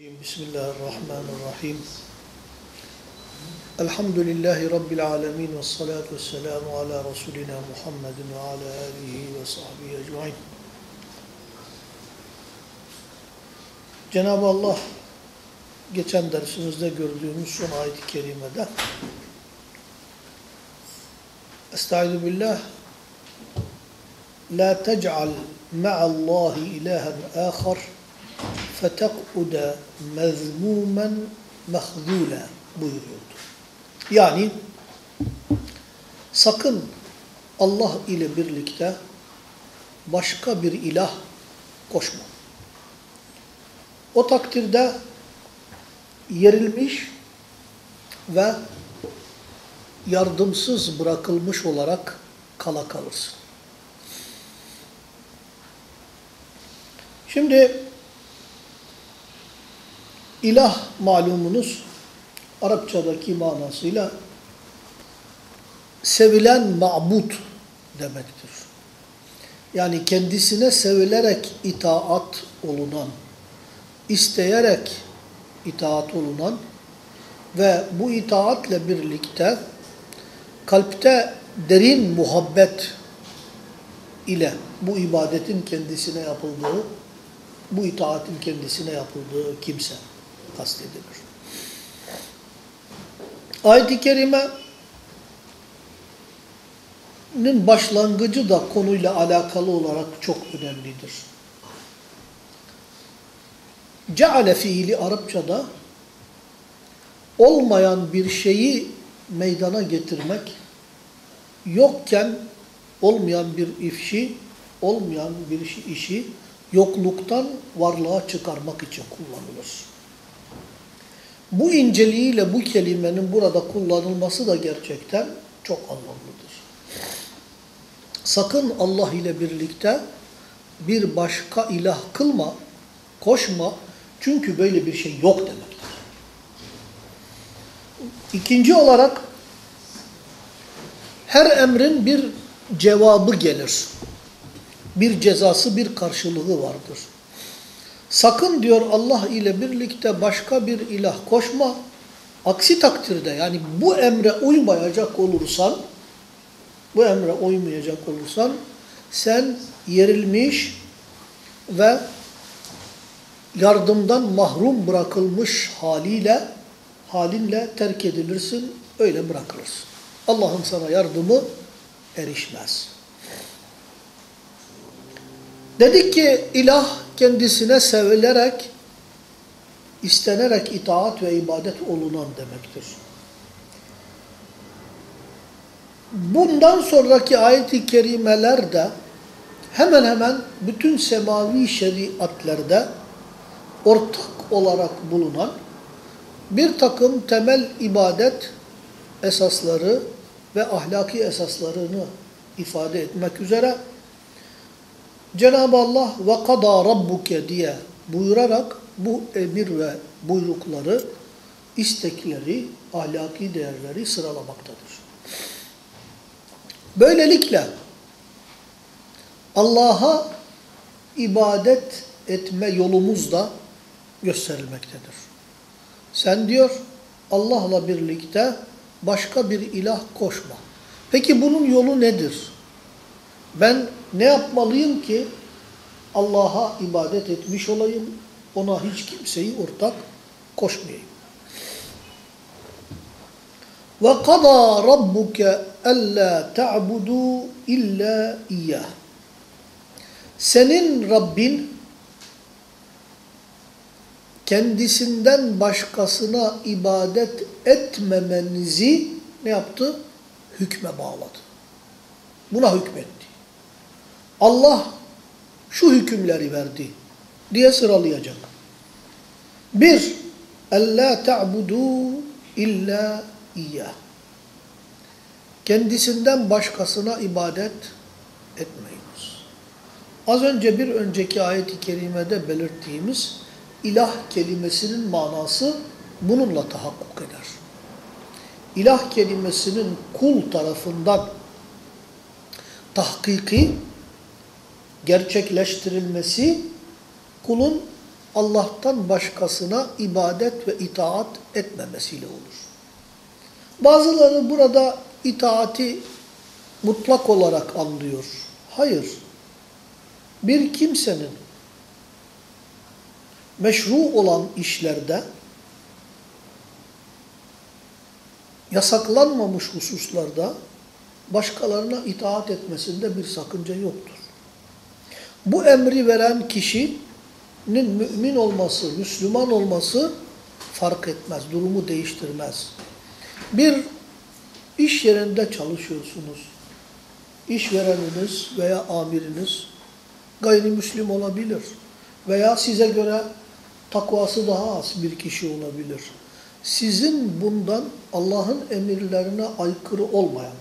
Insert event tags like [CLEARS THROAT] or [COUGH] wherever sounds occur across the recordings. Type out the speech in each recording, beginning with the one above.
Bismillahirrahmanirrahim. Elhamdülillahi Rabbil alemin ve salatu ve selamu ala Resulina Muhammedin ve ala alihi ve sahbihi ecmain. Cenab-ı Allah geçen dersimizde gördüğümüz son ayet-i kerimede Estaizu billah La tec'al ma'allahi ilahen âkhar فَتَقْعُدَ مَذْمُومًا مَخْذُولًا buyuruyordu. Yani sakın Allah ile birlikte başka bir ilah koşma. O takdirde yerilmiş ve yardımsız bırakılmış olarak kala kalırsın. Şimdi İlah malumunuz Arapçadaki manasıyla sevilen ma'bud demektir. Yani kendisine sevilerek itaat olunan, isteyerek itaat olunan ve bu itaatle birlikte kalpte derin muhabbet ile bu ibadetin kendisine yapıldığı, bu itaatin kendisine yapıldığı kimse kastedilir. Ayet-i Kerime'nin başlangıcı da konuyla alakalı olarak çok önemlidir. Ceale fiili Arapçada olmayan bir şeyi meydana getirmek, yokken olmayan bir ifşi, olmayan bir işi yokluktan varlığa çıkarmak için kullanılır. Bu inceliğiyle bu kelimenin burada kullanılması da gerçekten çok anlamlıdır. Sakın Allah ile birlikte bir başka ilah kılma, koşma. Çünkü böyle bir şey yok demektir. İkinci olarak her emrin bir cevabı gelir. Bir cezası, bir karşılığı vardır. Sakın diyor Allah ile birlikte başka bir ilah koşma. Aksi takdirde yani bu emre uymayacak olursan, bu emre uymayacak olursan sen yerilmiş ve yardımdan mahrum bırakılmış haliyle, halinle terk edilirsin, öyle bırakılırsın. Allah'ın sana yardımı erişmez. Dedik ki ilah kendisine sevilerek, istenerek itaat ve ibadet olunan demektir. Bundan sonraki ayet-i kerimelerde hemen hemen bütün semavi şeriatlerde ortak olarak bulunan bir takım temel ibadet esasları ve ahlaki esaslarını ifade etmek üzere Cenab-ı Allah ve kada rabbuke diye buyurarak bu emir ve buyrukları, istekleri, ahlaki değerleri sıralamaktadır. Böylelikle Allah'a ibadet etme yolumuz da gösterilmektedir. Sen diyor Allah'la birlikte başka bir ilah koşma. Peki bunun yolu nedir? Ben ne yapmalıyım ki Allah'a ibadet etmiş olayım, ona hiç kimseyi ortak koşmayayım. Ve qada rabbuke alla ta'budu illa iyyah. Senin Rabbin kendisinden başkasına ibadet etmemenizi ne yaptı? Hükme bağladı. Buna hükmetti. Allah şu hükümleri verdi diye sıralayacak. Bir, اَلَّا تَعْبُدُوا illa iyyah. Kendisinden başkasına ibadet etmeyiniz. Az önce bir önceki ayet-i kerimede belirttiğimiz ilah kelimesinin manası bununla tahakkuk eder. İlah kelimesinin kul tarafından tahkiki gerçekleştirilmesi kulun Allah'tan başkasına ibadet ve itaat etmemesiyle olur. Bazıları burada itaati mutlak olarak anlıyor. Hayır. Bir kimsenin meşru olan işlerde yasaklanmamış hususlarda başkalarına itaat etmesinde bir sakınca yoktur. Bu emri veren kişinin mümin olması, Müslüman olması fark etmez, durumu değiştirmez. Bir iş yerinde çalışıyorsunuz. İşvereniniz veya amiriniz gayrimüslim olabilir. Veya size göre takvası daha az bir kişi olabilir. Sizin bundan Allah'ın emirlerine aykırı olmayan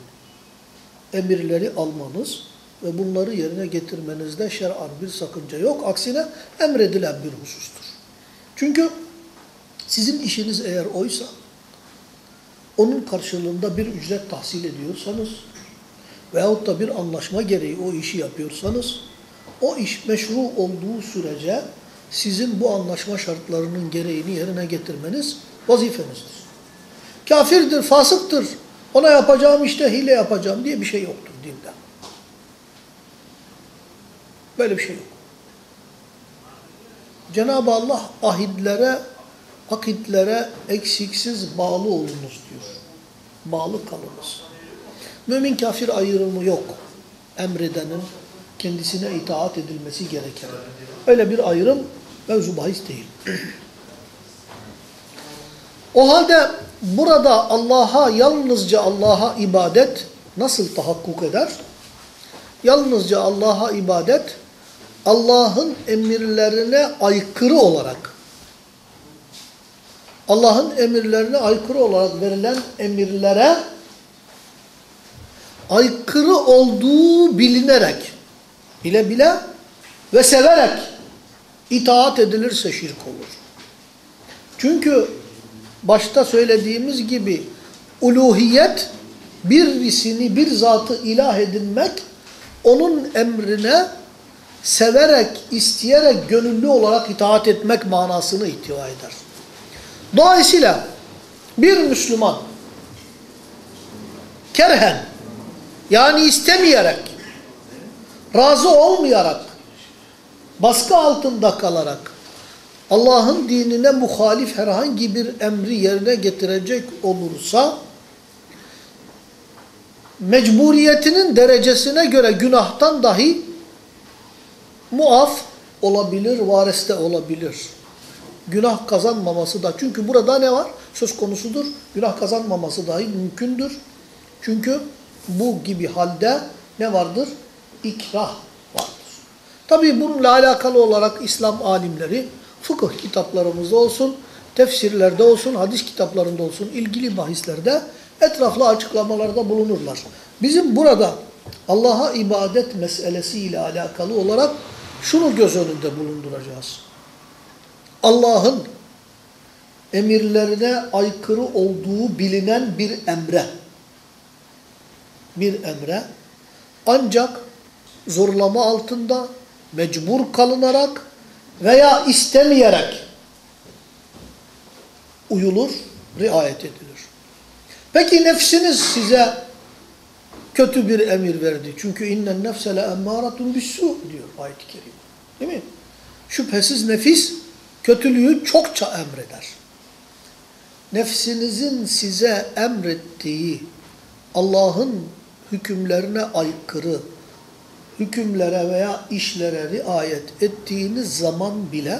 emirleri almanız ve bunları yerine getirmenizde şer'an bir sakınca yok. Aksine emredilen bir husustur. Çünkü sizin işiniz eğer oysa, onun karşılığında bir ücret tahsil ediyorsanız veyahut da bir anlaşma gereği o işi yapıyorsanız, o iş meşru olduğu sürece sizin bu anlaşma şartlarının gereğini yerine getirmeniz vazifenizdir. Kafirdir, fasıktır, ona yapacağım işte hile yapacağım diye bir şey yoktur dinde. Böyle bir şey yok. Cenab-ı Allah ahidlere, akitlere eksiksiz bağlı olunuz diyor. Bağlı kalınız. Mümin kafir ayrımı yok. Emredenin kendisine itaat edilmesi gereken. Öyle bir ayrım mevzu bahis değil. o halde burada Allah'a yalnızca Allah'a ibadet nasıl tahakkuk eder? Yalnızca Allah'a ibadet Allah'ın emirlerine aykırı olarak Allah'ın emirlerine aykırı olarak verilen emirlere aykırı olduğu bilinerek bile bile ve severek itaat edilirse şirk olur. Çünkü başta söylediğimiz gibi uluhiyet birisini bir zatı ilah edinmek onun emrine severek, isteyerek, gönüllü olarak itaat etmek manasını ihtiva eder. Dolayısıyla bir Müslüman kerhen yani istemeyerek, razı olmayarak, baskı altında kalarak Allah'ın dinine muhalif herhangi bir emri yerine getirecek olursa mecburiyetinin derecesine göre günahtan dahi muaf olabilir, vareste olabilir. Günah kazanmaması da. Çünkü burada ne var? Söz konusudur. Günah kazanmaması dahi mümkündür. Çünkü bu gibi halde ne vardır? İkrah vardır. Tabi bununla alakalı olarak İslam alimleri fıkıh kitaplarımızda olsun, tefsirlerde olsun, hadis kitaplarında olsun ilgili bahislerde etraflı açıklamalarda bulunurlar. Bizim burada Allah'a ibadet meselesiyle alakalı olarak şunu göz önünde bulunduracağız. Allah'ın emirlerine aykırı olduğu bilinen bir emre, bir emre ancak zorlama altında, mecbur kalınarak veya istemeyerek uyulur, riayet edilir. Peki nefsiniz size kötü bir emir verdi. Çünkü innen nefse le emmâratun bissu diyor ayet-i kerime. Değil mi? Şüphesiz nefis kötülüğü çokça emreder. Nefsinizin size emrettiği Allah'ın hükümlerine aykırı hükümlere veya işlere riayet ettiğiniz zaman bile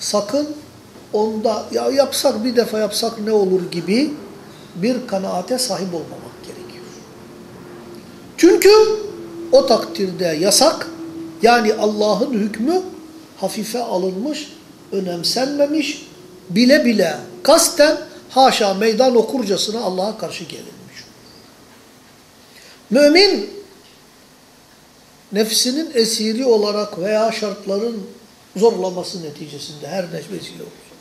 sakın onda ya yapsak bir defa yapsak ne olur gibi bir kanaate sahip olmamak. Çünkü o takdirde yasak yani Allah'ın hükmü hafife alınmış, önemsenmemiş, bile bile kasten haşa meydan okurcasına Allah'a karşı gelinmiş. Mümin nefsinin esiri olarak veya şartların zorlaması neticesinde her ne vesile olsun.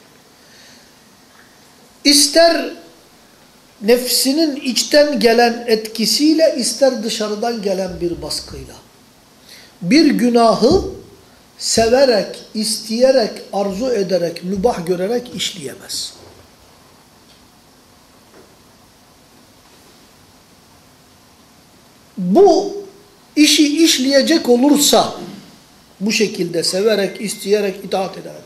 İster nefsinin içten gelen etkisiyle ister dışarıdan gelen bir baskıyla bir günahı severek, isteyerek, arzu ederek, mübah görerek işleyemez. Bu işi işleyecek olursa bu şekilde severek, isteyerek, itaat ederek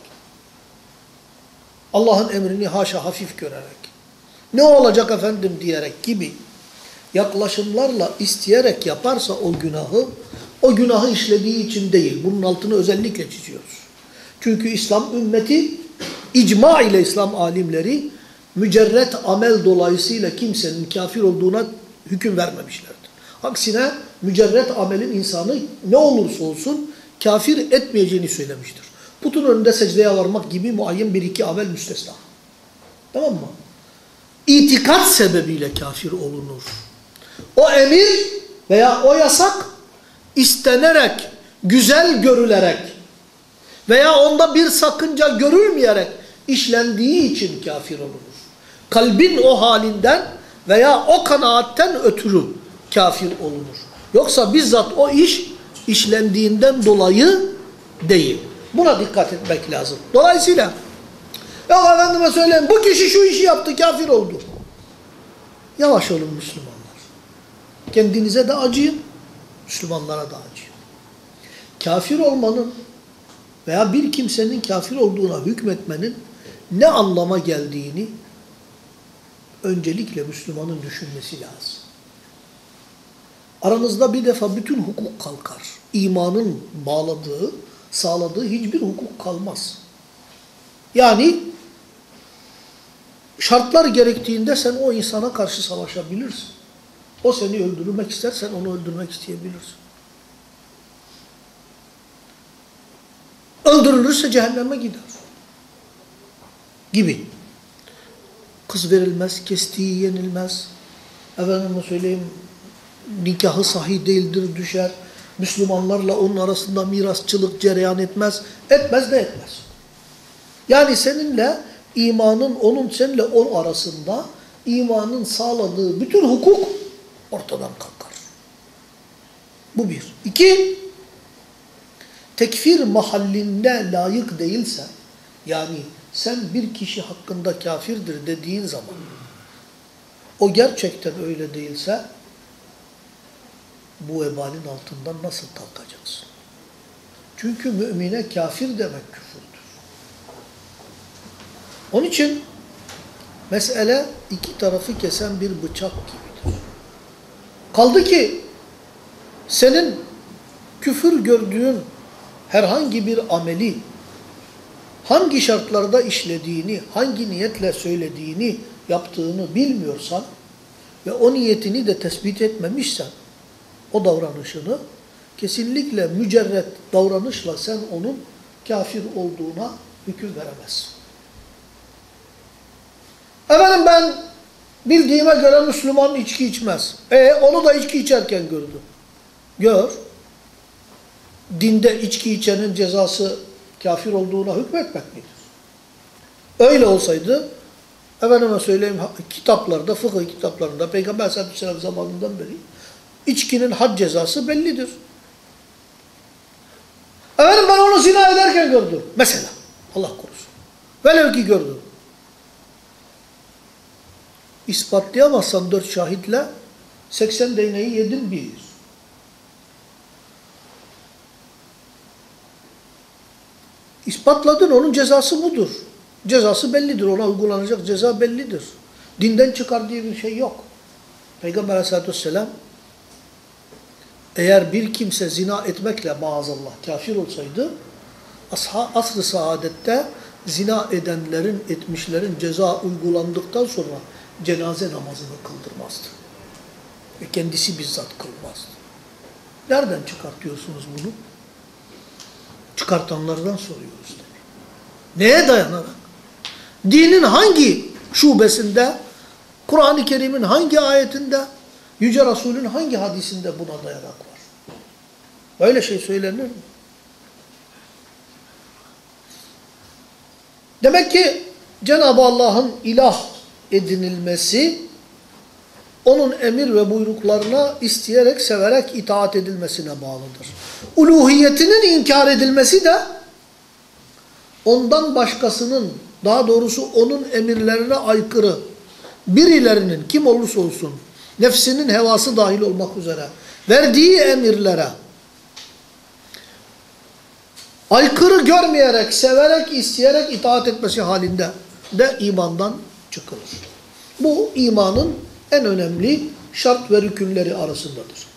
Allah'ın emrini haşa hafif görerek ne olacak efendim diyerek gibi yaklaşımlarla isteyerek yaparsa o günahı o günahı işlediği için değil. Bunun altını özellikle çiziyoruz. Çünkü İslam ümmeti icma ile İslam alimleri mücerret amel dolayısıyla kimsenin kafir olduğuna hüküm vermemişlerdir. Aksine mücerret amelin insanı ne olursa olsun kafir etmeyeceğini söylemiştir. Putun önünde secdeye varmak gibi muayyen bir iki amel müstesna. Tamam mı? İtikat sebebiyle kafir olunur. O emir veya o yasak istenerek, güzel görülerek veya onda bir sakınca görülmeyerek işlendiği için kafir olunur. Kalbin o halinden veya o kanaatten ötürü kafir olunur. Yoksa bizzat o iş işlendiğinden dolayı değil. Buna dikkat etmek lazım. Dolayısıyla ya efendime söyleyeyim bu kişi şu işi yaptı kafir oldu. Yavaş olun Müslümanlar. Kendinize de acıyın. Müslümanlara da acıyın. Kafir olmanın veya bir kimsenin kafir olduğuna hükmetmenin ne anlama geldiğini öncelikle Müslümanın düşünmesi lazım. Aranızda bir defa bütün hukuk kalkar. İmanın bağladığı, sağladığı hiçbir hukuk kalmaz. Yani şartlar gerektiğinde sen o insana karşı savaşabilirsin. O seni öldürmek istersen onu öldürmek isteyebilirsin. Öldürülürse cehenneme gider. Gibi. Kız verilmez, kestiği yenilmez. Efendime söyleyeyim, nikahı sahih değildir, düşer. Müslümanlarla onun arasında mirasçılık cereyan etmez. Etmez de etmez. Yani seninle imanın, onun seninle o arasında imanın sağladığı bütün hukuk ortadan kalkar. Bu bir. İki, tekfir mahallinde layık değilse, yani sen bir kişi hakkında kafirdir dediğin zaman, o gerçekten öyle değilse, bu vebalin altından nasıl kalkacaksın? Çünkü mümine kafir demek küfürdür. Onun için mesele iki tarafı kesen bir bıçak gibidir. Kaldı ki senin küfür gördüğün herhangi bir ameli hangi şartlarda işlediğini, hangi niyetle söylediğini, yaptığını bilmiyorsan ve o niyetini de tespit etmemişsen o davranışını kesinlikle mücerret davranışla sen onun kafir olduğuna hüküm veremezsin. Efendim ben bildiğime göre Müslüman içki içmez. E onu da içki içerken gördüm. Gör. Dinde içki içenin cezası kafir olduğuna hükmetmek midir? Öyle olsaydı efendime söyleyeyim kitaplarda, fıkıh kitaplarında Peygamber sallallahu aleyhi ve sellem zamanından beri içkinin had cezası bellidir. Efendim ben onu zina ederken gördüm. Mesela. Allah korusun. Velev ki gördüm. İspatlayamazsan dört şahitle 80 değneği yedin bir. İspatladın onun cezası budur. Cezası bellidir. Ona uygulanacak ceza bellidir. Dinden çıkar diye bir şey yok. Peygamber aleyhissalatü vesselam eğer bir kimse zina etmekle maazallah kafir olsaydı asr-ı saadette zina edenlerin, etmişlerin ceza uygulandıktan sonra cenaze namazını kıldırmazdı. Ve kendisi bizzat kılmazdı. Nereden çıkartıyorsunuz bunu? Çıkartanlardan soruyoruz tabii. Neye dayanarak? Dinin hangi şubesinde, Kur'an-ı Kerim'in hangi ayetinde, Yüce Resul'ün hangi hadisinde buna dayanak var? Böyle şey söylenir mi? Demek ki Cenab-ı Allah'ın ilah edinilmesi onun emir ve buyruklarına isteyerek, severek itaat edilmesine bağlıdır. Uluhiyetinin inkar edilmesi de ondan başkasının, daha doğrusu onun emirlerine aykırı birilerinin kim olursa olsun, nefsinin hevası dahil olmak üzere verdiği emirlere aykırı görmeyerek, severek, isteyerek itaat etmesi halinde de imandan çıkılır. Bu imanın en önemli şart ve rükünleri arasındadır.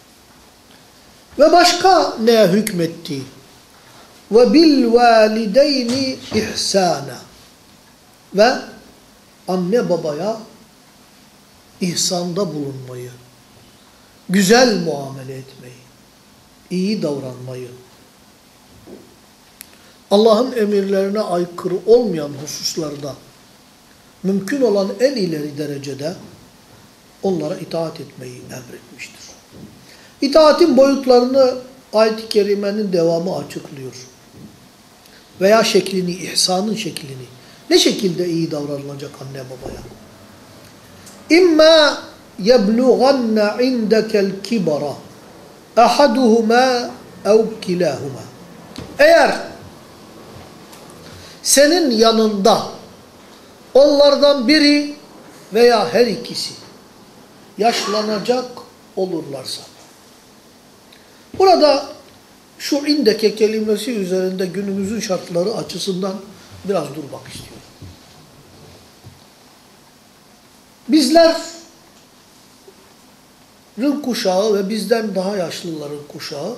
Ve başka neye hükmetti? Ve bil valideyni ihsana. Ve anne babaya ihsanda bulunmayı, güzel muamele etmeyi, iyi davranmayı, Allah'ın emirlerine aykırı olmayan hususlarda mümkün olan en ileri derecede onlara itaat etmeyi emretmiştir. İtaatin boyutlarını ayet-i kerimenin devamı açıklıyor. Veya şeklini, ihsanın şeklini. Ne şekilde iyi davranılacak anne babaya? İmma yeblughanna indekel kibara ahaduhuma ev kilahuma. Eğer senin yanında onlardan biri veya her ikisi yaşlanacak olurlarsa. Burada şu indeke kelimesi üzerinde günümüzün şartları açısından biraz durmak istiyorum. Bizlerin kuşağı ve bizden daha yaşlıların kuşağı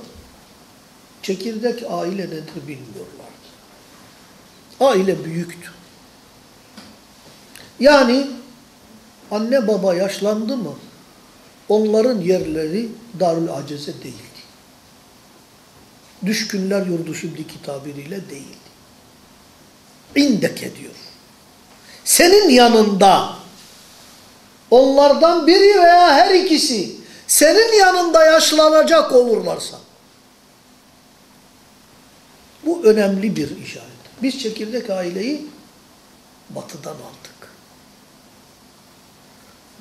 çekirdek aile nedir bilmiyorlardı. Aile büyüktü. Yani anne baba yaşlandı mı onların yerleri Darül Aceze değildi. Düşkünler yurdu şimdiki tabiriyle değildi. İndeke diyor. Senin yanında onlardan biri veya her ikisi senin yanında yaşlanacak olurlarsa bu önemli bir işaret. Biz çekirdek aileyi batıdan aldık.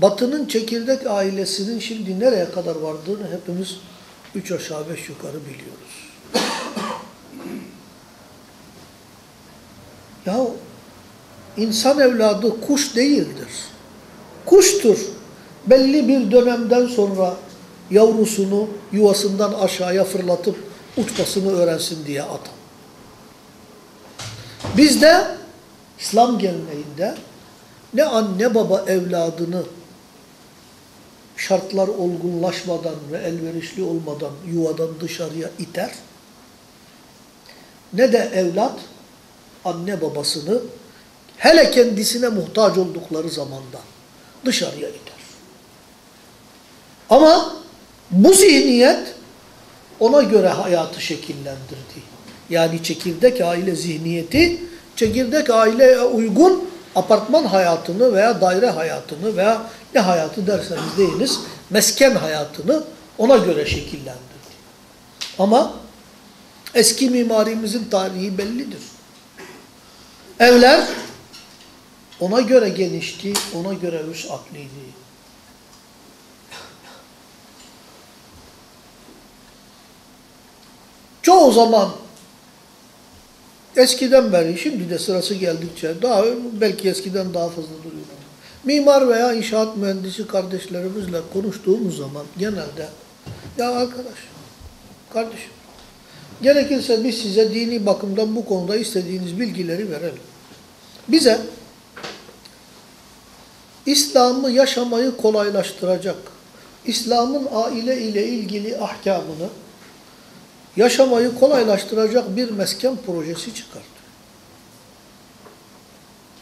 Batının çekirdek ailesinin şimdi nereye kadar vardığını hepimiz üç aşağı beş yukarı biliyoruz. [CLEARS THROAT] ya insan evladı kuş değildir. Kuştur. Belli bir dönemden sonra yavrusunu yuvasından aşağıya fırlatıp uçmasını öğrensin diye atan. Bizde İslam geleneğinde ne anne baba evladını şartlar olgunlaşmadan ve elverişli olmadan yuvadan dışarıya iter. Ne de evlat anne babasını hele kendisine muhtaç oldukları zamanda dışarıya iter. Ama bu zihniyet ona göre hayatı şekillendirdi. Yani çekirdek aile zihniyeti çekirdek aileye uygun apartman hayatını veya daire hayatını veya ne hayatı derseniz deyiniz, mesken hayatını ona göre şekillendirdi. Ama eski mimarimizin tarihi bellidir. Evler ona göre genişti, ona göre vüsatliydi. Çoğu zaman eskiden beri, şimdi de sırası geldikçe, daha belki eskiden daha fazla duruyor. Mimar veya inşaat mühendisi kardeşlerimizle konuştuğumuz zaman genelde, ya arkadaş, kardeşim, gerekirse biz size dini bakımdan bu konuda istediğiniz bilgileri verelim. Bize İslam'ı yaşamayı kolaylaştıracak, İslam'ın aile ile ilgili ahkamını yaşamayı kolaylaştıracak bir mesken projesi çıkarttı.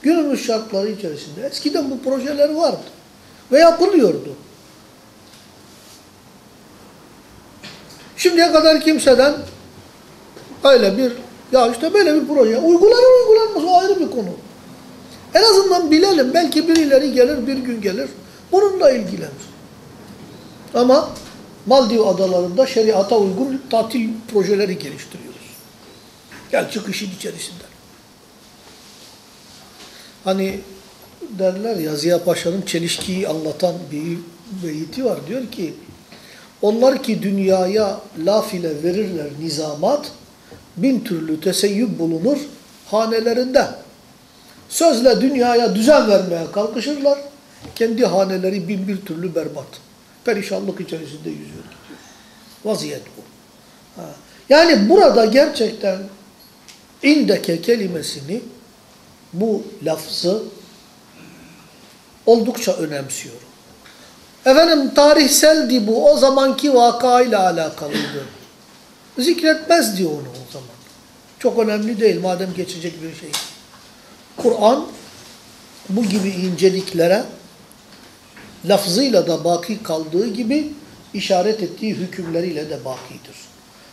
Günümüz şartları içerisinde eskiden bu projeler vardı ve yapılıyordu. Şimdiye kadar kimseden öyle bir ya işte böyle bir proje uygulanır uygulanmaz o ayrı bir konu. En azından bilelim belki birileri gelir bir gün gelir bununla ilgilenir. Ama Maldiv adalarında şeriata uygun tatil projeleri geliştiriyoruz. Gel çık işin içerisinden. Hani derler ya Ziya Paşa'nın çelişkiyi anlatan bir beyti var. Diyor ki onlar ki dünyaya laf ile verirler nizamat, bin türlü teseyyüp bulunur hanelerinde. Sözle dünyaya düzen vermeye kalkışırlar. Kendi haneleri bin bir türlü berbat. Perişanlık içerisinde yüzüyor gidiyor. Vaziyet bu. Ha. Yani burada gerçekten indeke kelimesini bu lafzı oldukça önemsiyorum. Efendim tarihseldi bu. O zamanki vakayla alakalıydı. Zikretmezdi onu o zaman. Çok önemli değil madem geçecek bir şey. Kur'an bu gibi inceliklere lafzıyla da baki kaldığı gibi işaret ettiği hükümleriyle de bakidir.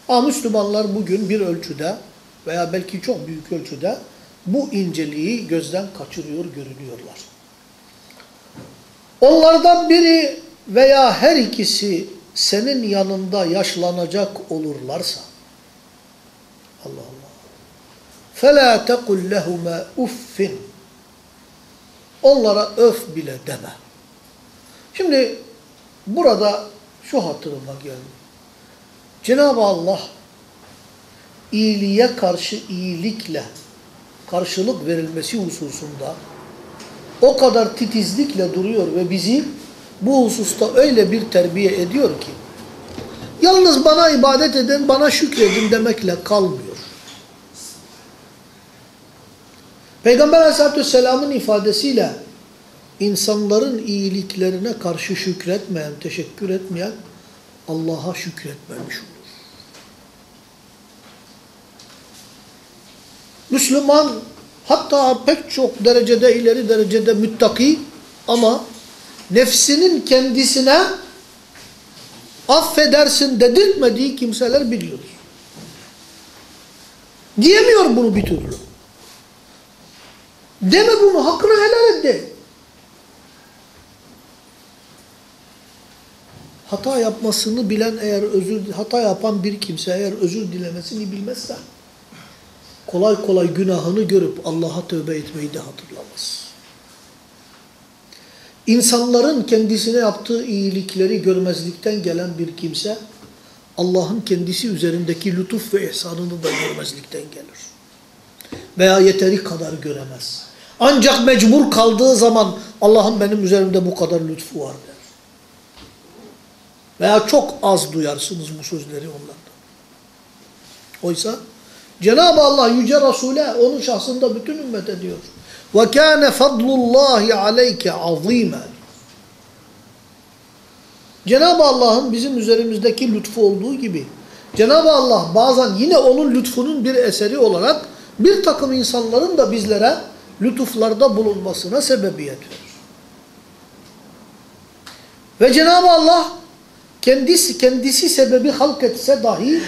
Ama Müslümanlar bugün bir ölçüde veya belki çok büyük ölçüde bu inceliği gözden kaçırıyor, görünüyorlar. Onlardan biri veya her ikisi senin yanında yaşlanacak olurlarsa Allah Allah فَلَا تَقُلْ لَهُمَا اُفِّنْ Onlara öf bile deme. Şimdi burada şu hatırıma geldi. Cenab-ı Allah iyiliğe karşı iyilikle karşılık verilmesi hususunda o kadar titizlikle duruyor ve bizi bu hususta öyle bir terbiye ediyor ki yalnız bana ibadet edin, bana şükredin demekle kalmıyor. Peygamber aleyhissalatü vesselamın ifadesiyle insanların iyiliklerine karşı şükretmeyen, teşekkür etmeyen Allah'a şükretmemiş olur. Müslüman hatta pek çok derecede ileri derecede müttaki ama nefsinin kendisine affedersin dedirtmediği kimseler biliyoruz. Diyemiyor bunu bir türlü. Deme bunu, hakkını helal et de. Hata yapmasını bilen eğer özür, hata yapan bir kimse eğer özür dilemesini bilmezse kolay kolay günahını görüp Allah'a tövbe etmeyi de hatırlamaz. İnsanların kendisine yaptığı iyilikleri görmezlikten gelen bir kimse Allah'ın kendisi üzerindeki lütuf ve ihsanını da görmezlikten gelir. Veya yeteri kadar göremez. Ancak mecbur kaldığı zaman Allah'ın benim üzerimde bu kadar lütfu var der. Veya çok az duyarsınız bu sözleri onlardan. Oysa Cenab-ı Allah Yüce Resul'e onun şahsında bütün ümmete diyor. وَكَانَ فَضْلُ اللّٰهِ عَلَيْكَ عَظ۪يمًا Cenab-ı Allah'ın bizim üzerimizdeki lütfu olduğu gibi Cenab-ı Allah bazen yine onun lütfunun bir eseri olarak bir takım insanların da bizlere lütuflarda bulunmasına sebebiyet verir. Ve Cenab-ı Allah kendisi kendisi sebebi halk etse dahi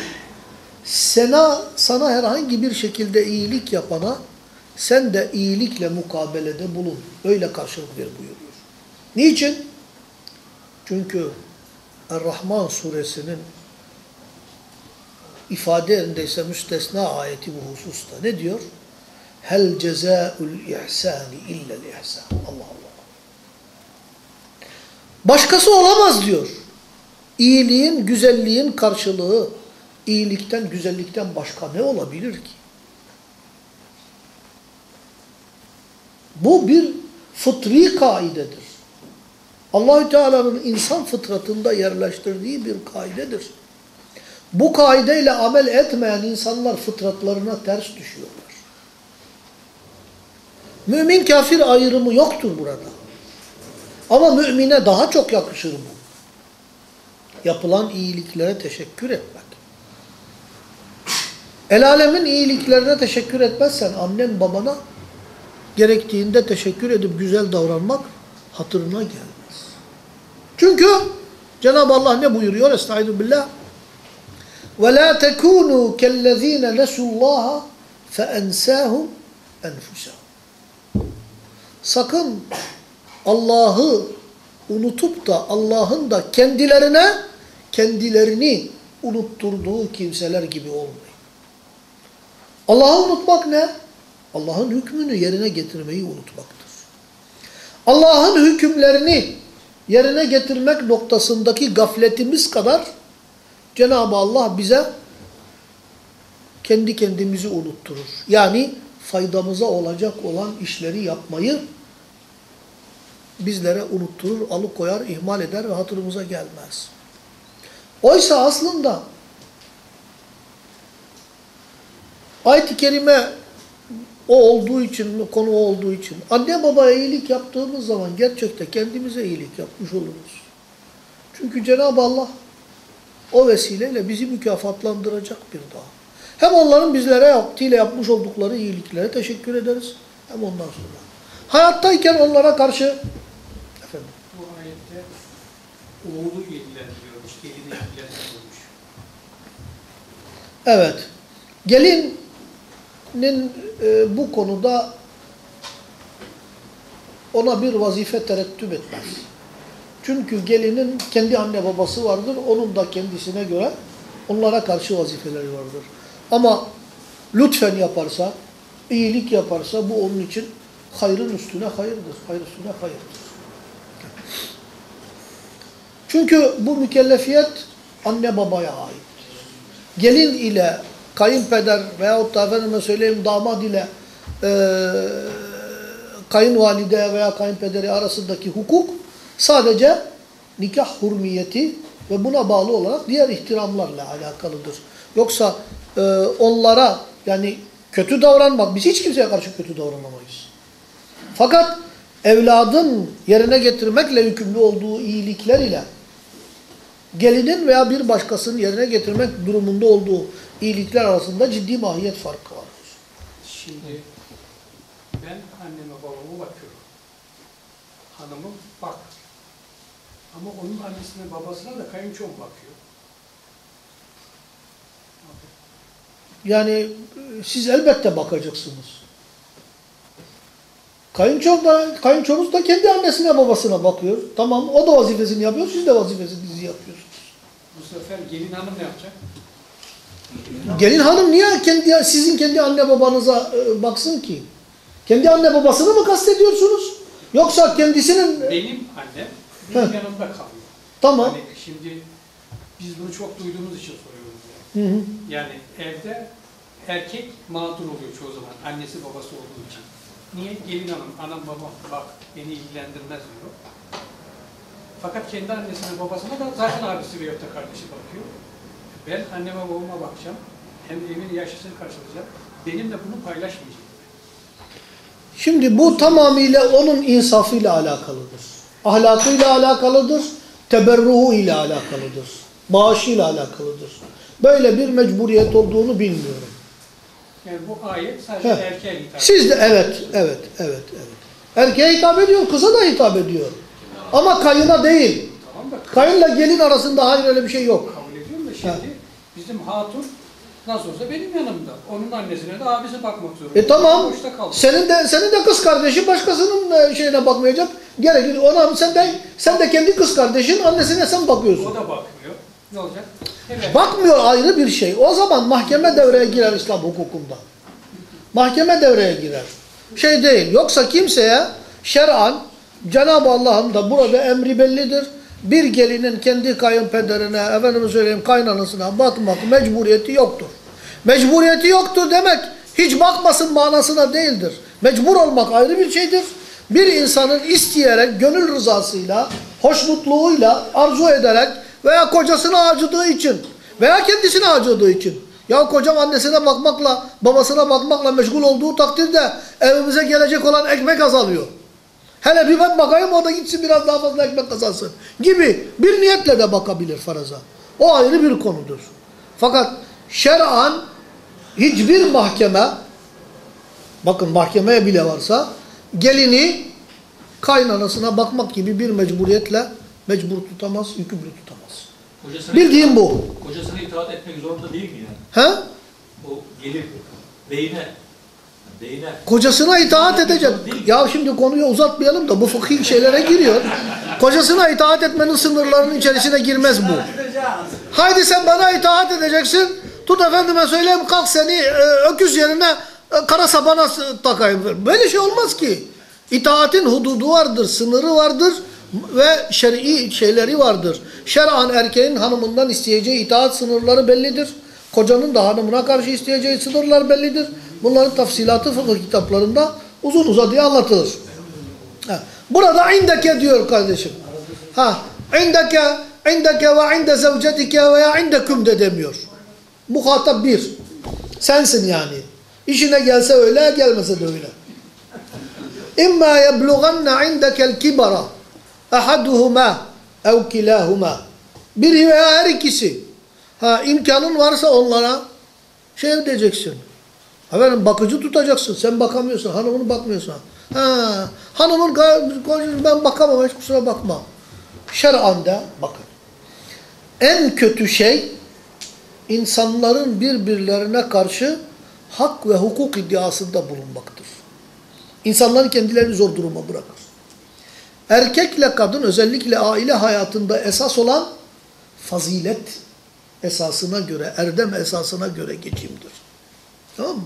sana, sana herhangi bir şekilde iyilik yapana sen de iyilikle mukabelede bulun. Öyle karşılık ver buyuruyor. Niçin? Çünkü Er-Rahman suresinin ifadelerindeyse müstesna ayeti bu hususta. Ne diyor? Hel cezaul ihsani illel ihsan. Allah Allah. Başkası olamaz diyor. İyiliğin, güzelliğin karşılığı iyilikten, güzellikten başka ne olabilir ki? Bu bir fıtri kaidedir. Allahü Teala'nın insan fıtratında yerleştirdiği bir kaidedir. Bu kaideyle amel etmeyen insanlar fıtratlarına ters düşüyorlar. Mümin kafir ayrımı yoktur burada. Ama mümine daha çok yakışır bu Yapılan iyiliklere teşekkür etmek. El alemin iyiliklerine teşekkür etmezsen annen babana gerektiğinde teşekkür edip güzel davranmak hatırına gelmez. Çünkü Cenab-ı Allah ne buyuruyor? Estaizu billah. وَلَا تَكُونُوا كَالَّذ۪ينَ نَسُوا اللّٰهَ فَاَنْسَاهُمْ اَنْفُسَهُمْ Sakın Allah'ı unutup da Allah'ın da kendilerine kendilerini unutturduğu kimseler gibi olmayın. Allah'ı unutmak ne? Allah'ın hükmünü yerine getirmeyi unutmaktır. Allah'ın hükümlerini yerine getirmek noktasındaki gafletimiz kadar Cenab-ı Allah bize kendi kendimizi unutturur. Yani faydamıza olacak olan işleri yapmayı bizlere unutturur, alıkoyar, ihmal eder ve hatırımıza gelmez. Oysa aslında ayet-i kerime o olduğu için, konu olduğu için anne babaya iyilik yaptığımız zaman gerçekte kendimize iyilik yapmış oluruz. Çünkü Cenab-ı Allah o vesileyle bizi mükafatlandıracak bir daha. Hem onların bizlere yaptığıyla yapmış oldukları iyiliklere teşekkür ederiz. Hem ondan sonra. Hayattayken onlara karşı efendim, Bu ayette oğlu ilgilendiriyormuş, gelini ilgilendiriyormuş. Evet. Gelinin e, bu konuda ona bir vazife terettüp etmez. Çünkü gelinin kendi anne babası vardır. Onun da kendisine göre onlara karşı vazifeleri vardır. Ama lütfen yaparsa, iyilik yaparsa bu onun için hayrın üstüne hayırdır. Hayır üstüne hayırdır. Çünkü bu mükellefiyet anne babaya ait. Gelin ile kayınpeder veyahut da efendime söyleyeyim damat ile e, kayınvalide veya kayınpederi arasındaki hukuk sadece nikah hurmiyeti ve buna bağlı olarak diğer ihtiramlarla alakalıdır. Yoksa e, onlara yani kötü davranmak, biz hiç kimseye karşı kötü davranamayız. Fakat evladın yerine getirmekle yükümlü olduğu iyilikler ile gelinin veya bir başkasının yerine getirmek durumunda olduğu iyilikler arasında ciddi mahiyet farkı vardır. Şimdi ben anneme babama bakıyorum. Hanımım bak. Ama onun annesine babasına da kayınçom bakıyor. Yani e, siz elbette bakacaksınız. Kayınçom da, kayınçomuz da kendi annesine babasına bakıyor. Tamam o da vazifesini yapıyor, siz de vazifenizi yapıyorsunuz. Bu sefer gelin hanım ne yapacak? Gelin hanım niye kendi sizin kendi anne babanıza e, baksın ki? Kendi anne babasını mı kastediyorsunuz? Yoksa kendisinin Benim annem benim Heh. yanımda kalıyor. tamam. Hani şimdi biz bunu çok duyduğumuz için soruyoruz. Hı Yani. hı. yani evde erkek mağdur oluyor çoğu zaman annesi babası olduğu için. Niye? Gelin hanım, anam babam bak beni ilgilendirmez diyor. Fakat kendi annesine babasına da zaten abisi veyahut da kardeşi bakıyor. Ben anneme babama bakacağım. Hem evin yaşlısını karşılayacağım. Benim de bunu paylaşmayacağım. Şimdi bu tamamıyla onun insafıyla alakalıdır. Ahlakıyla alakalıdır, teberruhu ile alakalıdır. Bağışıyla alakalıdır. Böyle bir mecburiyet olduğunu bilmiyorum. Yani bu ayet sadece Heh. erkeğe hitap Siz de evet, evet, evet, evet. Erkeğe hitap ediyor, kıza da hitap ediyor. Ama kayına değil. Tamam da Kayınla gelin arasında hayır öyle bir şey yok. kabul ediyorum da şimdi bizim hatun nasıl olsa benim yanımda. Onun annesine de abisi bakmak zorunda. E tamam. Senin de senin de kız kardeşi başkasının e, şeyine bakmayacak. Gerekir. Ona sen de sen de kendi kız kardeşin annesine sen bakıyorsun. O da bakmıyor. Ne olacak? Evet. Bakmıyor ayrı bir şey. O zaman mahkeme devreye girer İslam hukukunda. Mahkeme devreye girer. Şey değil. Yoksa kimseye şer'an Cenab-ı Allah'ın da burada emri bellidir. Bir gelinin kendi kayınpederine, efendime söyleyeyim kaynanasına bakmak mecburiyeti yoktur. Mecburiyeti yoktur demek hiç bakmasın manasına değildir. Mecbur olmak ayrı bir şeydir. Bir insanın isteyerek, gönül rızasıyla, hoşnutluğuyla, arzu ederek veya kocasına acıdığı için veya kendisine acıdığı için ya kocam annesine bakmakla, babasına bakmakla meşgul olduğu takdirde evimize gelecek olan ekmek azalıyor. Hele bir ben bakayım o da gitsin biraz daha fazla ekmek kazansın gibi bir niyetle de bakabilir faraza. O ayrı bir konudur. Fakat şer'an hiçbir mahkeme bakın mahkemeye bile varsa gelini kaynanasına bakmak gibi bir mecburiyetle mecbur tutamaz, yükümlü tutamaz. Kocasına, Bildiğim bu. Kocasına itaat etmek zorunda değil mi yani? He? O gelir beyine. Kocasına itaat edecek. Ya şimdi konuyu uzatmayalım da bu fıkhi şeylere giriyor. Kocasına itaat etmenin sınırlarının içerisine girmez bu. Haydi sen bana itaat edeceksin. Tut efendime söyleyeyim kalk seni e, öküz yerine e, kara sabana takayım. Böyle şey olmaz ki. İtaatin hududu vardır, sınırı vardır. Ve şer'i şeyleri vardır. Şer'an erkeğin hanımından isteyeceği itaat sınırları bellidir. Kocanın da hanımına karşı isteyeceği sınırlar bellidir. Bunların tafsilatı fıkıh kitaplarında uzun uzadıya anlatılır. Ha. Burada indeke diyor kardeşim. Ha, indeke, indeke ve inde zevcetike veya indeküm de demiyor. Muhatap bir. Sensin yani. İşine gelse öyle, gelmese de öyle. İmma yeblughanne indekel kibara ahaduhuma ev kilahuma. Biri veya her ikisi. Ha imkanın varsa onlara şey diyeceksin. Efendim bakıcı tutacaksın. Sen bakamıyorsun. Hanımın bakmıyorsun. Ha, hanımın kocası ben bakamam hiç kusura bakma. Şer'anda bakın. En kötü şey insanların birbirlerine karşı hak ve hukuk iddiasında bulunmaktır. İnsanları kendilerini zor duruma bırakır. Erkekle kadın özellikle aile hayatında esas olan fazilet esasına göre, erdem esasına göre geçimdir. Tamam mı?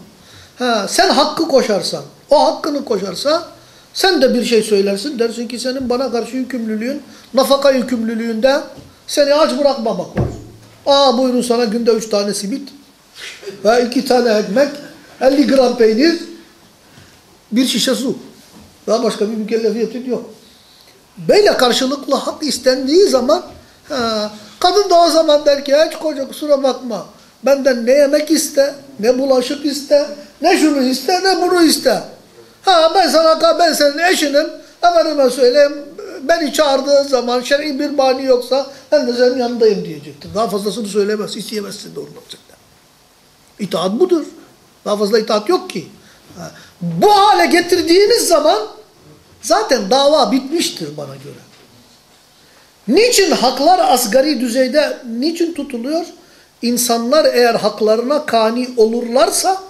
Ha, sen hakkı koşarsan, o hakkını koşarsa sen de bir şey söylersin. Dersin ki senin bana karşı yükümlülüğün, nafaka yükümlülüğünde seni aç bırakmamak var. Aa buyurun sana günde üç tane simit ve iki tane ekmek, 50 gram peynir, bir şişe su. Daha başka bir mükellefiyetin yok. Böyle karşılıklı hak istendiği zaman ha, kadın da o zaman der ki hiç koca kusura bakma. Benden ne yemek iste, ne bulaşık iste, ne şunu iste, ne bunu iste. Ha ben sana ben senin eşinim. Efendime söyleyeyim beni çağırdığı zaman şer'i bir mani yoksa ben de senin yanındayım diyecektir. Daha fazlasını söylemez, isteyemezsin de ondan sonra. İtaat budur. Daha fazla itaat yok ki. Bu hale getirdiğiniz zaman zaten dava bitmiştir bana göre. Niçin haklar asgari düzeyde niçin tutuluyor? İnsanlar eğer haklarına kani olurlarsa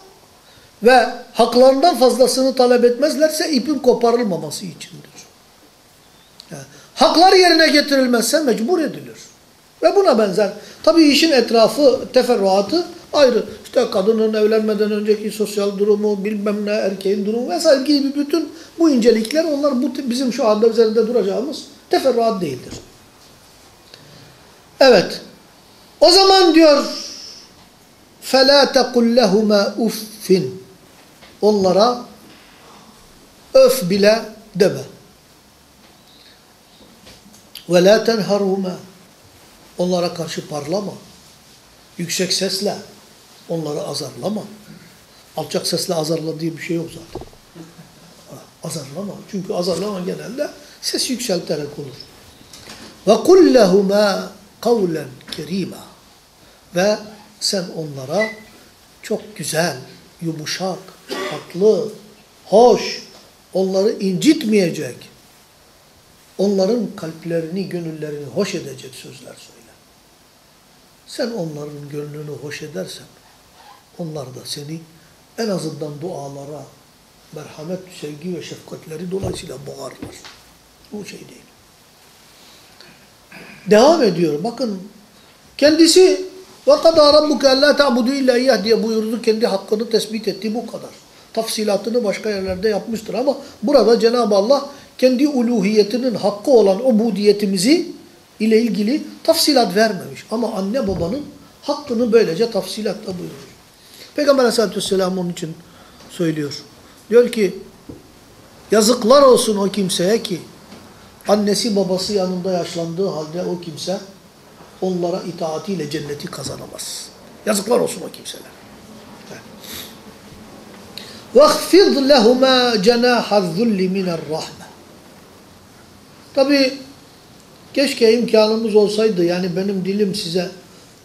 ve haklarından fazlasını talep etmezlerse ipin koparılmaması içindir. Yani, haklar yerine getirilmezse mecbur edilir. Ve buna benzer. Tabii işin etrafı, teferruatı ayrı. İşte kadının evlenmeden önceki sosyal durumu, bilmem ne, erkeğin durumu vesaire gibi bütün bu incelikler onlar bu bizim şu anda üzerinde duracağımız teferruat değildir. Evet. O zaman diyor فَلَا تَقُلْ لَهُمَا اُفِّنْ Onlara öf bile deme. وَلَا تَنْهَرُهُمَا Onlara karşı parlama. Yüksek sesle onları azarlama. Alçak sesle azarla diye bir şey yok zaten. Azarlama. Çünkü azarlama genelde ses yükselterek olur. وَقُلْ لَهُمَا قَوْلًا كَرِيمًا ve sen onlara çok güzel, yumuşak, tatlı, hoş, onları incitmeyecek, onların kalplerini, gönüllerini hoş edecek sözler söyle. Sen onların gönlünü hoş edersen, onlar da seni en azından dualara, merhamet, sevgi ve şefkatleri dolayısıyla boğarlar. Bu şey değil. Devam ediyor. Bakın kendisi وَقَدَى رَبُّكَ اَلَّا تَعْبُدُوا اِلَّا اِيَّهِ diye buyurdu. Kendi hakkını tespit etti bu kadar. Tafsilatını başka yerlerde yapmıştır ama burada Cenab-ı Allah kendi uluhiyetinin hakkı olan ubudiyetimizi ile ilgili tafsilat vermemiş. Ama anne babanın hakkını böylece tafsilatta buyurur. Peygamber aleyhissalatü vesselam onun için söylüyor. Diyor ki yazıklar olsun o kimseye ki annesi babası yanında yaşlandığı halde o kimse onlara itaatiyle cenneti kazanamaz. Yazıklar olsun o kimseler. وَخْفِضْ لَهُمَا جَنَاحَ الذُّلِّ مِنَ الرَّحْمَةِ Tabi keşke imkanımız olsaydı yani benim dilim size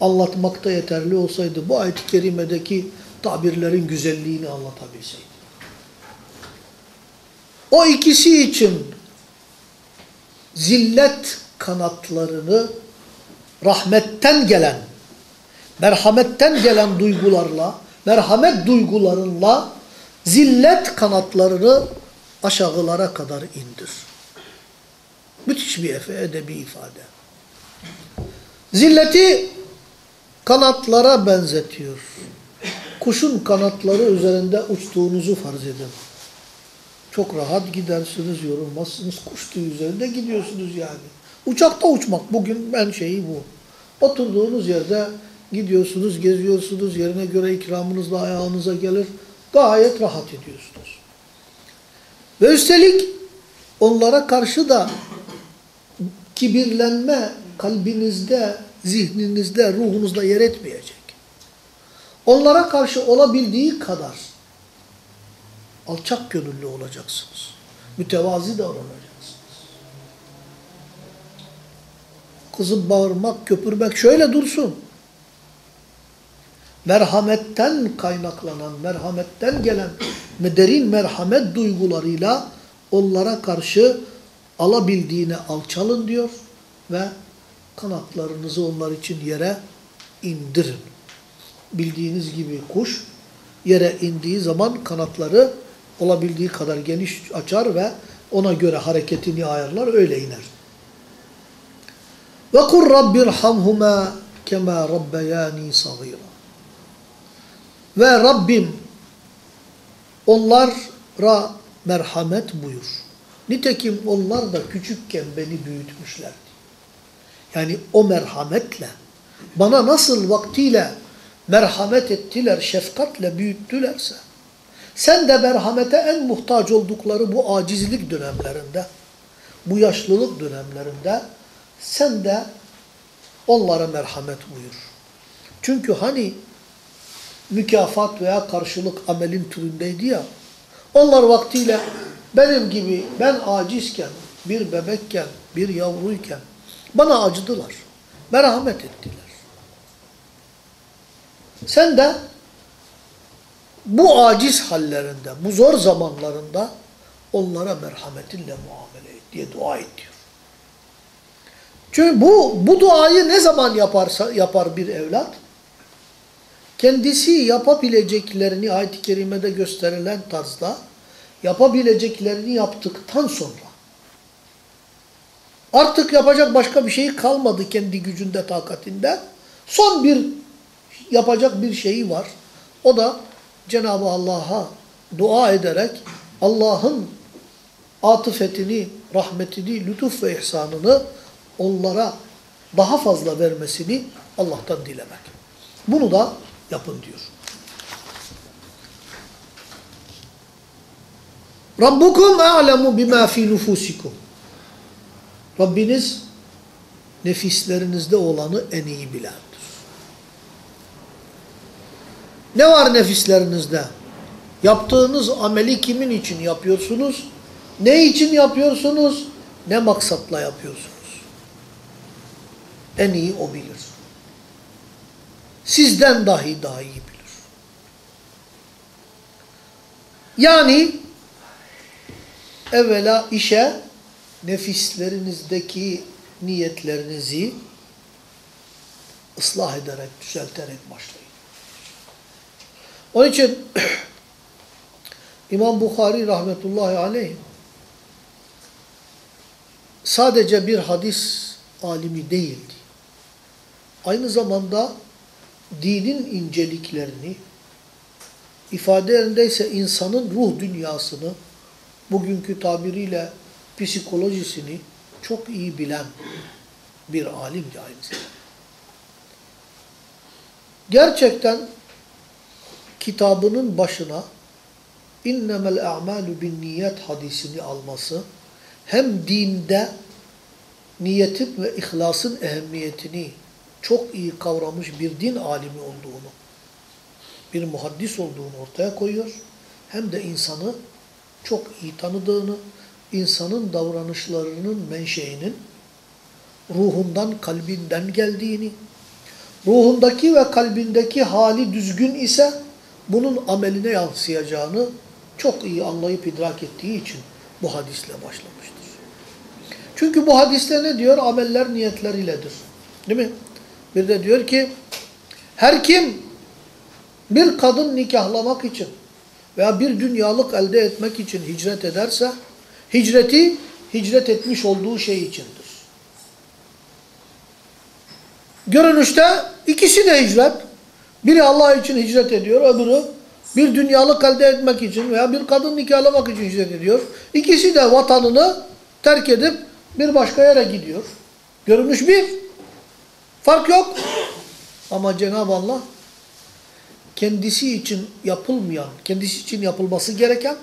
anlatmakta yeterli olsaydı bu ayet-i kerimedeki tabirlerin güzelliğini anlatabilseydim. O ikisi için zillet kanatlarını rahmetten gelen, merhametten gelen duygularla, merhamet duygularınla zillet kanatlarını aşağılara kadar indir. Müthiş bir efe, edebi ifade. Zilleti kanatlara benzetiyor. Kuşun kanatları üzerinde uçtuğunuzu farz edin. Çok rahat gidersiniz, yorulmazsınız. Kuş tüyü üzerinde gidiyorsunuz yani. Uçakta uçmak bugün en şeyi bu. Oturduğunuz yerde gidiyorsunuz, geziyorsunuz. Yerine göre ikramınız da ayağınıza gelir. Gayet rahat ediyorsunuz. Ve üstelik onlara karşı da kibirlenme kalbinizde, zihninizde, ruhunuzda yer etmeyecek. Onlara karşı olabildiği kadar alçak gönüllü olacaksınız. Mütevazi davranacaksınız. Kızıp bağırmak, köpürmek şöyle dursun. Merhametten kaynaklanan, merhametten gelen derin merhamet duygularıyla onlara karşı alabildiğine alçalın diyor ve kanatlarınızı onlar için yere indirin. Bildiğiniz gibi kuş yere indiği zaman kanatları olabildiği kadar geniş açar ve ona göre hareketini ayarlar, öyle iner. Ve kur rabbirhamhuma kema rabbeyani sagira. Ve Rabbim onlara merhamet buyur. Nitekim onlar da küçükken beni büyütmüşlerdi. Yani o merhametle bana nasıl vaktiyle merhamet ettiler, şefkatle büyüttülerse sen de merhamete en muhtaç oldukları bu acizlik dönemlerinde, bu yaşlılık dönemlerinde sen de onlara merhamet buyur. Çünkü hani mükafat veya karşılık amelin türündeydi ya, onlar vaktiyle benim gibi ben acizken, bir bebekken, bir yavruyken bana acıdılar, merhamet ettiler. Sen de bu aciz hallerinde, bu zor zamanlarında onlara merhametinle muamele et diye dua et diyor. Çünkü bu, bu duayı ne zaman yaparsa yapar bir evlat? Kendisi yapabileceklerini ayet-i kerimede gösterilen tarzda yapabileceklerini yaptıktan sonra artık yapacak başka bir şey kalmadı kendi gücünde, takatinde. Son bir yapacak bir şeyi var. O da Cenab-ı Allah'a dua ederek Allah'ın atıfetini, rahmetini, lütuf ve ihsanını onlara daha fazla vermesini Allah'tan dilemek. Bunu da yapın diyor. Rabbukum a'lemu bima fi nufusikum. Rabbiniz nefislerinizde olanı en iyi bilendir. Ne var nefislerinizde? Yaptığınız ameli kimin için yapıyorsunuz? Ne için yapıyorsunuz? Ne maksatla yapıyorsunuz? En iyi o bilir. Sizden dahi daha iyi bilir. Yani evvela işe nefislerinizdeki niyetlerinizi ıslah ederek, düzelterek başlayın. Onun için [CLEARS THROAT] İmam Bukhari rahmetullahi aleyh sadece bir hadis alimi değildi. Aynı zamanda dinin inceliklerini, ifade yerindeyse insanın ruh dünyasını, bugünkü tabiriyle psikolojisini çok iyi bilen bir alimdi aynı zamanda. Gerçekten kitabının başına innemel a'malu bin niyet hadisini alması hem dinde niyetin ve ihlasın ehemmiyetini çok iyi kavramış bir din alimi olduğunu, bir muhaddis olduğunu ortaya koyuyor. Hem de insanı çok iyi tanıdığını, insanın davranışlarının menşeinin ruhundan, kalbinden geldiğini, ruhundaki ve kalbindeki hali düzgün ise bunun ameline yansıyacağını çok iyi anlayıp idrak ettiği için bu hadisle başlamıştır. Çünkü bu hadiste ne diyor? Ameller niyetler iledir. Değil mi? Bir de diyor ki her kim bir kadın nikahlamak için veya bir dünyalık elde etmek için hicret ederse hicreti hicret etmiş olduğu şey içindir. Görünüşte ikisi de hicret. Biri Allah için hicret ediyor, öbürü Bir dünyalık elde etmek için veya bir kadın nikahlamak için hicret ediyor. İkisi de vatanını terk edip bir başka yere gidiyor. Görünüş bir. Fark yok. Ama Cenab-ı Allah kendisi için yapılmayan, kendisi için yapılması gereken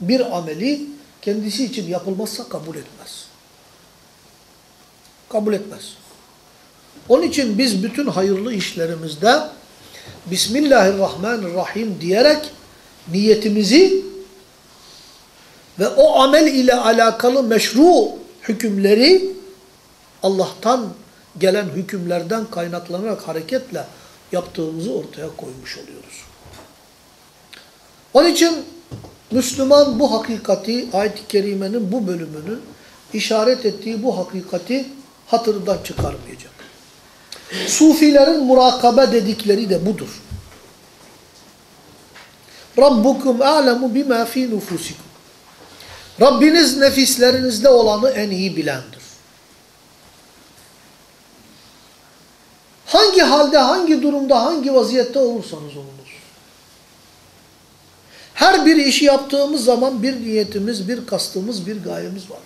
bir ameli kendisi için yapılmazsa kabul etmez. Kabul etmez. Onun için biz bütün hayırlı işlerimizde Bismillahirrahmanirrahim diyerek niyetimizi ve o amel ile alakalı meşru hükümleri Allah'tan gelen hükümlerden kaynaklanarak hareketle yaptığımızı ortaya koymuş oluyoruz. Onun için Müslüman bu hakikati, ayet-i kerimenin bu bölümünün işaret ettiği bu hakikati hatırından çıkarmayacak. Sufilerin murakabe dedikleri de budur. Rabbukum a'lemu bima fi nufusikum. Rabbiniz nefislerinizde olanı en iyi bilendir. Hangi halde, hangi durumda, hangi vaziyette olursanız olunuz. Her bir işi yaptığımız zaman bir niyetimiz, bir kastımız, bir gayemiz vardır.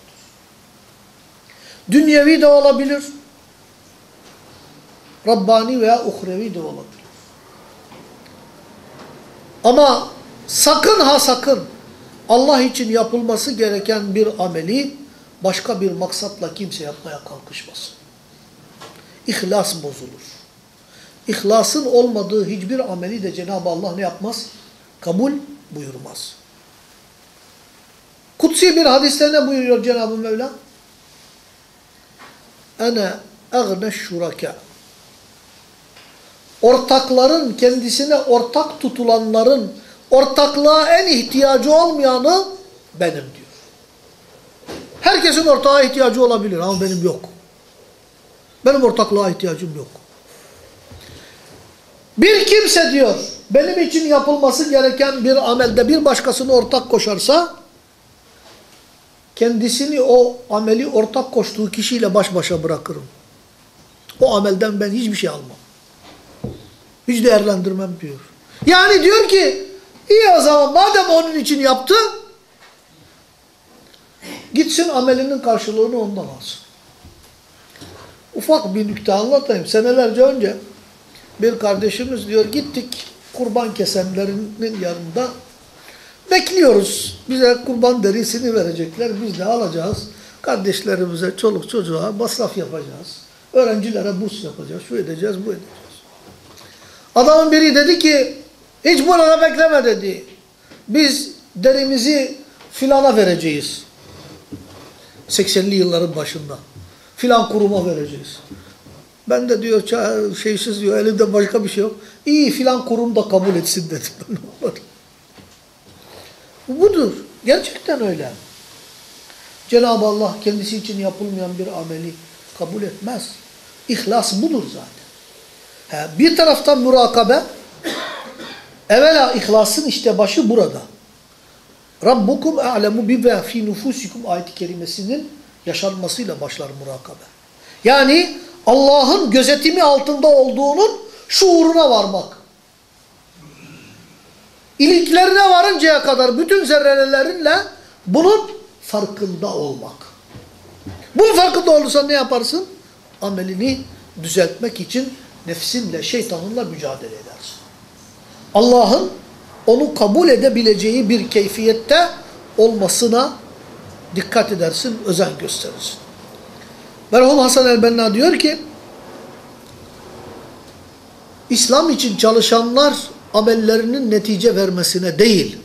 Dünyevi de olabilir, Rabbani veya uhrevi de olabilir. Ama sakın ha sakın Allah için yapılması gereken bir ameli başka bir maksatla kimse yapmaya kalkışmasın. İhlas bozulur. İhlasın olmadığı hiçbir ameli de Cenab-ı Allah ne yapmaz? Kabul buyurmaz. Kutsi bir hadiste ne buyuruyor Cenab-ı Mevla? Ene agneş şuraka. Ortakların kendisine ortak tutulanların ortaklığa en ihtiyacı olmayanı benim diyor. Herkesin ortağa ihtiyacı olabilir ama benim yok. Benim ortaklığa ihtiyacım yok. Bir kimse diyor, benim için yapılması gereken bir amelde bir başkasını ortak koşarsa, kendisini o ameli ortak koştuğu kişiyle baş başa bırakırım. O amelden ben hiçbir şey almam. Hiç değerlendirmem diyor. Yani diyor ki, iyi o zaman madem onun için yaptı, gitsin amelinin karşılığını ondan alsın. Ufak bir nükte anlatayım. Senelerce önce bir kardeşimiz diyor gittik kurban kesenlerinin yanında bekliyoruz. Bize kurban derisini verecekler. Biz de alacağız. Kardeşlerimize, çoluk çocuğa masraf yapacağız. Öğrencilere burs yapacağız. Şu edeceğiz, bu edeceğiz. Adamın biri dedi ki hiç burada bekleme dedi. Biz derimizi filana vereceğiz. 80'li yılların başında. Filan kuruma vereceğiz. Ben de diyor şeysiz diyor elimde başka bir şey yok. İyi filan kurum da kabul etsin dedim ben onları. Budur. Gerçekten öyle. Cenab-ı Allah kendisi için yapılmayan bir ameli kabul etmez. İhlas budur zaten. Ha, bir taraftan murakabe, evvela ihlasın işte başı burada. Rabbukum a'lemu bima fi nufusikum ayet-i kerimesinin yaşanmasıyla başlar murakabe. Yani Allah'ın gözetimi altında olduğunun şuuruna varmak. İliklerine varıncaya kadar bütün zerrelerinle bunun farkında olmak. Bunun farkında olursan ne yaparsın? Amelini düzeltmek için nefsinle, şeytanınla mücadele edersin. Allah'ın onu kabul edebileceği bir keyfiyette olmasına dikkat edersin, özen gösterirsin. Merhum Hasan el-Benna diyor ki, İslam için çalışanlar amellerinin netice vermesine değil,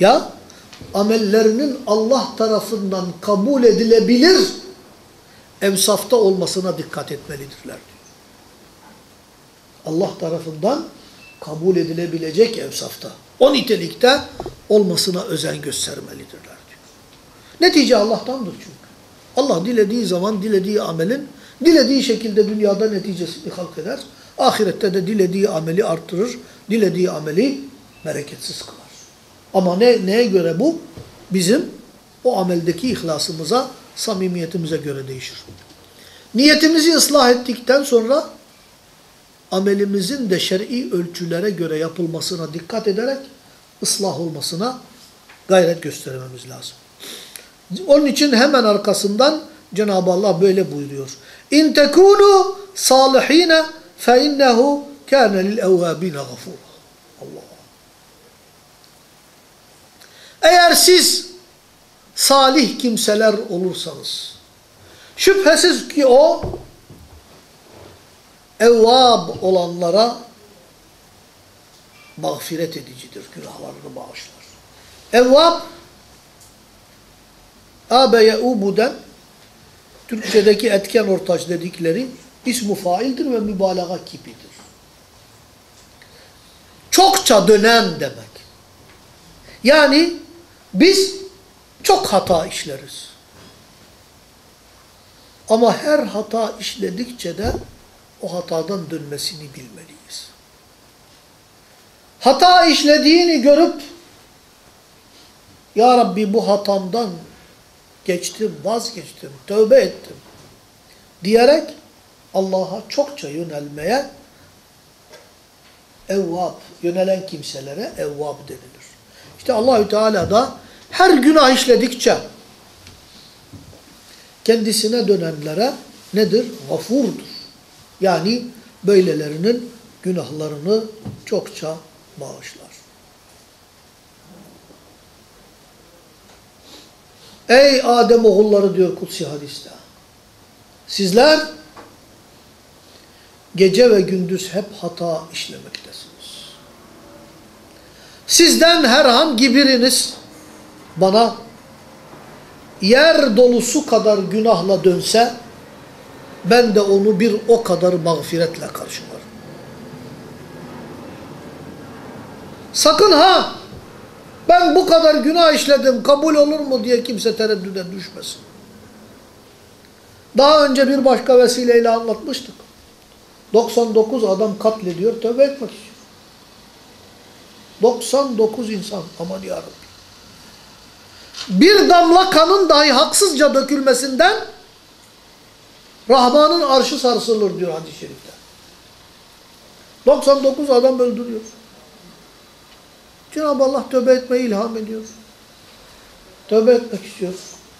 ya amellerinin Allah tarafından kabul edilebilir evsafta olmasına dikkat etmelidirler. Allah tarafından kabul edilebilecek evsafta, o nitelikte olmasına özen göstermelidirler diyor. Netice Allah'tandır çünkü. Allah dilediği zaman dilediği amelin dilediği şekilde dünyada neticesini halk eder. Ahirette de dilediği ameli artırır, dilediği ameli bereketsiz kılar. Ama ne, neye göre bu? Bizim o ameldeki ihlasımıza, samimiyetimize göre değişir. Niyetimizi ıslah ettikten sonra amelimizin de şer'i ölçülere göre yapılmasına dikkat ederek ıslah olmasına gayret göstermemiz lazım. Onun için hemen arkasından Cenab-ı Allah böyle buyuruyor. İn tekunu salihine fe innehu kâne lil evvâbine. Allah. Eğer siz salih kimseler olursanız, şüphesiz ki o evvab olanlara mağfiret edicidir, günahlarını bağışlar. Evvab, abe ye'ubu'den Türkçedeki etken ortaç dedikleri ismu faildir ve mübalağa kipidir. Çokça dönen demek. Yani biz çok hata işleriz. Ama her hata işledikçe de o hatadan dönmesini bilmeliyiz. Hata işlediğini görüp Ya Rabbi bu hatamdan geçtim, vazgeçtim, tövbe ettim diyerek Allah'a çokça yönelmeye evvab, yönelen kimselere evvab denilir. İşte Allahü Teala da her günah işledikçe kendisine dönenlere nedir? Gafurdur. Yani böylelerinin günahlarını çokça bağışlar. Ey Adem oğulları diyor Kutsi hadiste. Sizler gece ve gündüz hep hata işlemektesiniz. Sizden herhangi biriniz bana yer dolusu kadar günahla dönse ben de onu bir o kadar mağfiretle karşılarım. Sakın ha ben bu kadar günah işledim kabul olur mu diye kimse tereddüde düşmesin. Daha önce bir başka vesileyle anlatmıştık. 99 adam katlediyor tövbe etmek için. 99 insan aman yarabbi. Bir damla kanın dahi haksızca dökülmesinden Rahman'ın arşı sarsılır diyor hadis-i şerifte. 99 adam öldürüyor. Cenab-ı Allah tövbe etmeyi ilham ediyor. Tövbe etmek istiyor.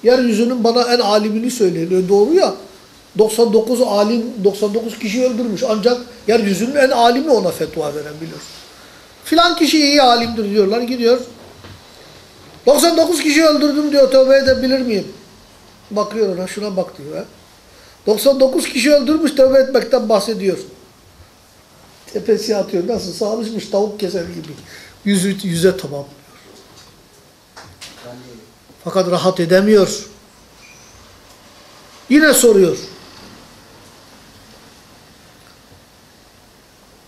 Yeryüzünün bana en alimini söyleniyor. Doğru ya. 99 alim, 99 kişi öldürmüş. Ancak yeryüzünün en alimi ona fetva veren bilir. Filan kişi iyi alimdir diyorlar. Gidiyor. 99 kişi öldürdüm diyor. Tövbe edebilir miyim? Bakıyor ona. Şuna bak diyor. He. 99 kişi öldürmüş tövbe etmekten bahsediyor. Tepesi atıyor. Nasıl alışmış tavuk keser gibi. Yüzü, yüze tamamlıyor. Fakat rahat edemiyor. Yine soruyor.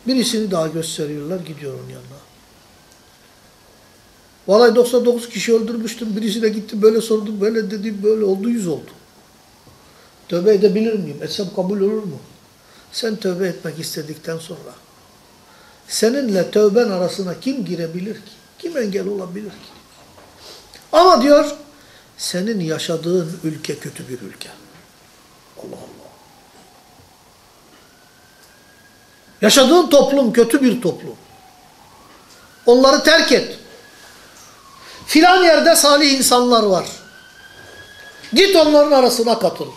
Birisini daha gösteriyorlar. Gidiyor onun yanına. Vallahi 99 kişi öldürmüştüm. Birisi de gitti böyle sordu. Böyle dedi. Böyle oldu. Yüz oldu. Tövbe edebilir miyim? Etsem kabul olur mu? Sen tövbe etmek istedikten sonra seninle tövben arasına kim girebilir ki? Kim engel olabilir ki? Ama diyor senin yaşadığın ülke kötü bir ülke. Allah Allah. Yaşadığın toplum kötü bir toplum. Onları terk et. Filan yerde salih insanlar var. Git onların arasına katıl.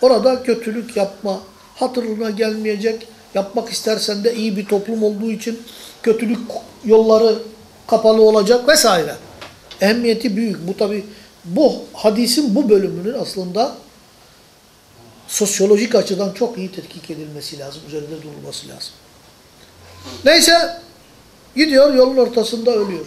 Orada kötülük yapma, hatırına gelmeyecek, yapmak istersen de iyi bir toplum olduğu için kötülük yolları kapalı olacak vesaire. Ehemmiyeti büyük. Bu tabi bu hadisin bu bölümünün aslında sosyolojik açıdan çok iyi tetkik edilmesi lazım. Üzerinde durulması lazım. Neyse gidiyor yolun ortasında ölüyor.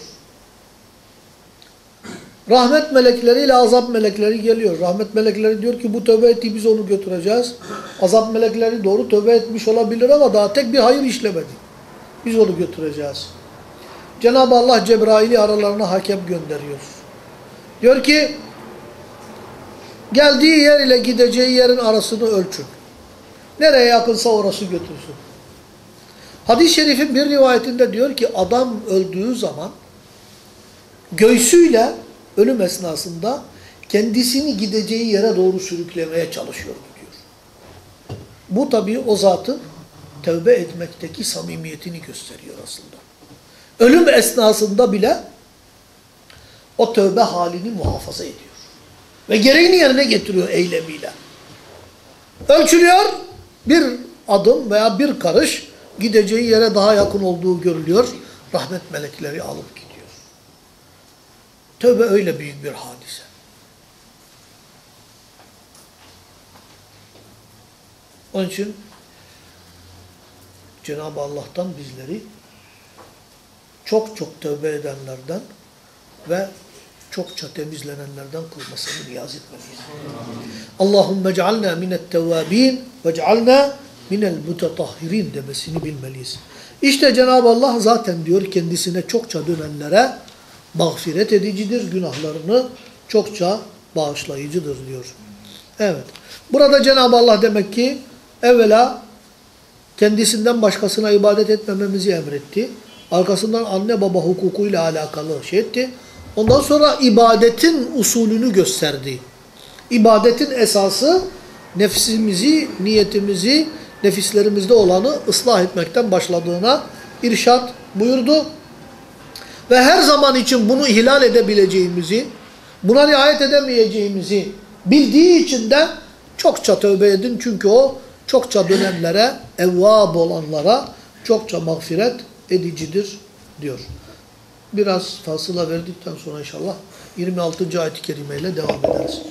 Rahmet melekleriyle azap melekleri geliyor. Rahmet melekleri diyor ki bu tövbe etti biz onu götüreceğiz. Azap melekleri doğru tövbe etmiş olabilir ama daha tek bir hayır işlemedi. Biz onu götüreceğiz. Cenab-ı Allah Cebrail'i aralarına hakem gönderiyor. Diyor ki geldiği yer ile gideceği yerin arasını ölçün. Nereye yakınsa orası götürsün. Hadis-i şerifin bir rivayetinde diyor ki adam öldüğü zaman göğsüyle ölüm esnasında kendisini gideceği yere doğru sürüklemeye çalışıyor diyor. Bu tabii o zatın tövbe etmekteki samimiyetini gösteriyor aslında. Ölüm esnasında bile o tövbe halini muhafaza ediyor. Ve gereğini yerine getiriyor eylemiyle. Ölçülüyor, bir adım veya bir karış gideceği yere daha yakın olduğu görülüyor. Rahmet melekleri alıp gidiyor. Tövbe öyle büyük bir hadise. Onun için Cenab-ı Allah'tan bizleri çok çok tövbe edenlerden ve çokça temizlenenlerden kılmasını niyaz etmeliyiz. Allahümme cealna minet tevvabin ve cealna minel mutetahhirin demesini bilmeliyiz. İşte Cenab-ı Allah zaten diyor kendisine çokça dönenlere mağfiret edicidir, günahlarını çokça bağışlayıcıdır diyor. Evet. Burada Cenab-ı Allah demek ki evvela kendisinden başkasına ibadet etmememizi emretti. Arkasından anne baba hukukuyla alakalı şey etti. Ondan sonra ibadetin usulünü gösterdi. İbadetin esası nefsimizi, niyetimizi, nefislerimizde olanı ıslah etmekten başladığına irşat buyurdu. Ve her zaman için bunu ihlal edebileceğimizi, buna riayet edemeyeceğimizi bildiği için de çokça tövbe edin. Çünkü o çokça dönenlere, evvab olanlara çokça mağfiret edicidir diyor. Biraz fasıla verdikten sonra inşallah 26. ayet-i kerimeyle devam ederiz.